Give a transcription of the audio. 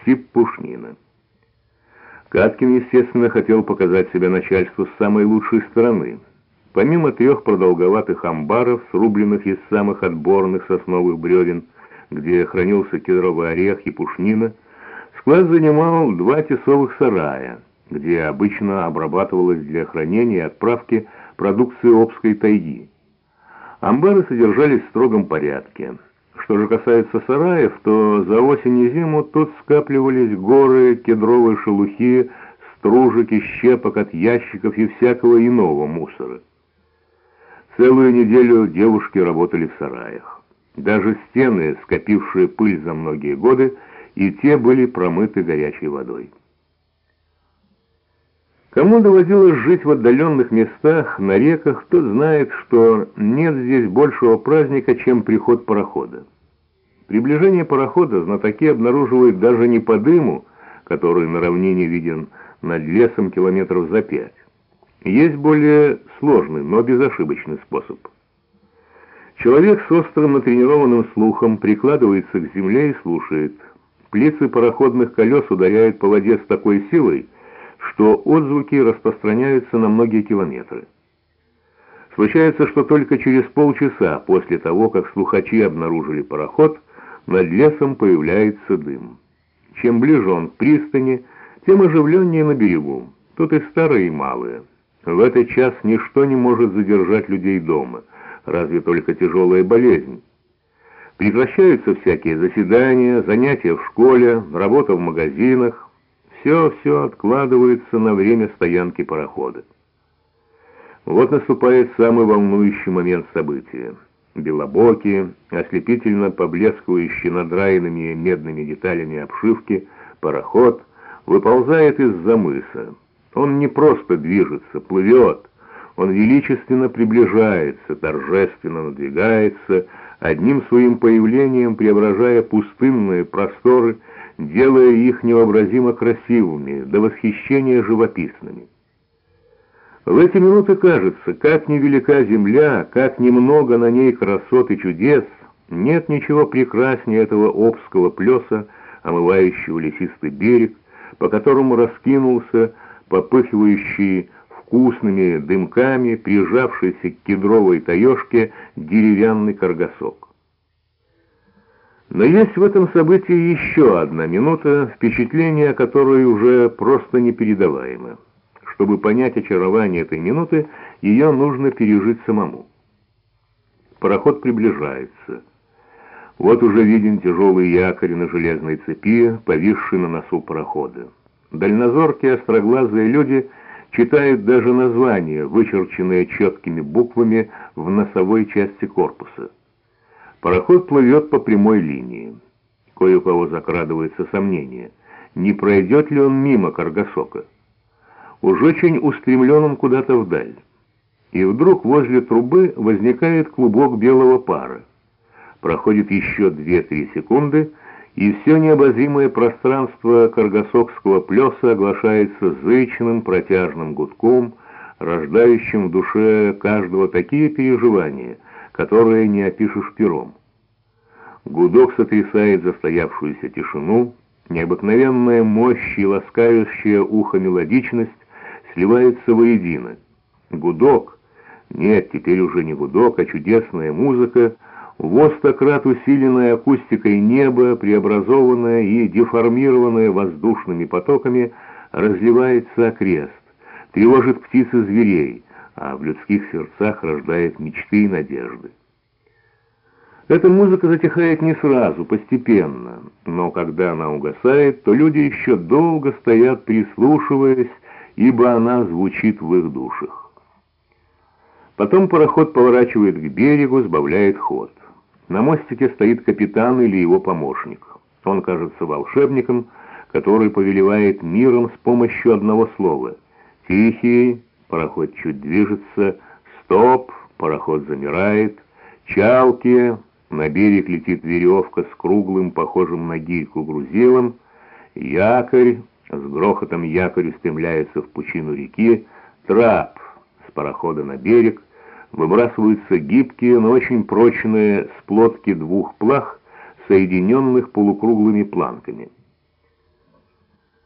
Осип Пушнина. Каткин, естественно, хотел показать себя начальству с самой лучшей стороны. Помимо трех продолговатых амбаров, срубленных из самых отборных сосновых бревен, где хранился кедровый орех и пушнина, склад занимал два тесовых сарая, где обычно обрабатывалась для хранения и отправки продукции Обской тайги. Амбары содержались в строгом порядке. Что же касается сараев, то за осень и зиму тут скапливались горы кедровой шелухи, стружек и щепок от ящиков и всякого иного мусора. Целую неделю девушки работали в сараях. Даже стены, скопившие пыль за многие годы, и те были промыты горячей водой. Кому доводилось жить в отдаленных местах, на реках, тот знает, что нет здесь большего праздника, чем приход парохода. Приближение парохода знатоки обнаруживают даже не по дыму, который на равнине виден над лесом километров за пять. Есть более сложный, но безошибочный способ. Человек с острым натренированным слухом прикладывается к земле и слушает. Плицы пароходных колес ударяют по воде с такой силой, что отзвуки распространяются на многие километры. Случается, что только через полчаса после того, как слухачи обнаружили пароход, над лесом появляется дым. Чем ближе он к пристани, тем оживленнее на берегу. Тут и старые, и малые. В этот час ничто не может задержать людей дома, разве только тяжелая болезнь. Прекращаются всякие заседания, занятия в школе, работа в магазинах, все-все откладывается на время стоянки парохода. Вот наступает самый волнующий момент события. Белобокие, ослепительно поблескивающие надраенными медными деталями обшивки, пароход выползает из-за мыса. Он не просто движется, плывет, он величественно приближается, торжественно надвигается, одним своим появлением преображая пустынные просторы, делая их невообразимо красивыми, до восхищения живописными. В эти минуты кажется, как невелика земля, как немного на ней красот и чудес, нет ничего прекраснее этого обского плеса, омывающего лесистый берег, по которому раскинулся, попыхивающий вкусными дымками, прижавшийся к кедровой таежке деревянный каргасок. Но есть в этом событии еще одна минута, впечатление которой уже просто непередаваемо. Чтобы понять очарование этой минуты, ее нужно пережить самому. Пароход приближается. Вот уже виден тяжелый якорь на железной цепи, повисший на носу парохода. Дальнозоркие остроглазые люди читают даже названия, вычерченные четкими буквами в носовой части корпуса. Пароход плывет по прямой линии. Кое у кого закрадывается сомнение, не пройдет ли он мимо Каргасока. Уж очень устремлен он куда-то вдаль. И вдруг возле трубы возникает клубок белого пара. Проходит еще 2-3 секунды, и все необозримое пространство Каргасокского плеса оглашается зычным протяжным гудком, рождающим в душе каждого такие переживания — которое не опишешь пером. Гудок сотрясает застоявшуюся тишину, необыкновенная мощь и ласкающая ухо мелодичность сливаются воедино. Гудок, нет, теперь уже не гудок, а чудесная музыка, востократ усиленная акустикой неба, преобразованная и деформированная воздушными потоками, разливается окрест, тревожит птиц и зверей, а в людских сердцах рождает мечты и надежды. Эта музыка затихает не сразу, постепенно, но когда она угасает, то люди еще долго стоят, прислушиваясь, ибо она звучит в их душах. Потом пароход поворачивает к берегу, сбавляет ход. На мостике стоит капитан или его помощник. Он кажется волшебником, который повелевает миром с помощью одного слова. «Тихий, Пароход чуть движется. Стоп! Пароход замирает. Чалки. На берег летит веревка с круглым, похожим на гирьку грузилом. Якорь. С грохотом якорь устремляется в пучину реки. Трап. С парохода на берег. Выбрасываются гибкие, но очень прочные сплотки двух плах, соединенных полукруглыми планками.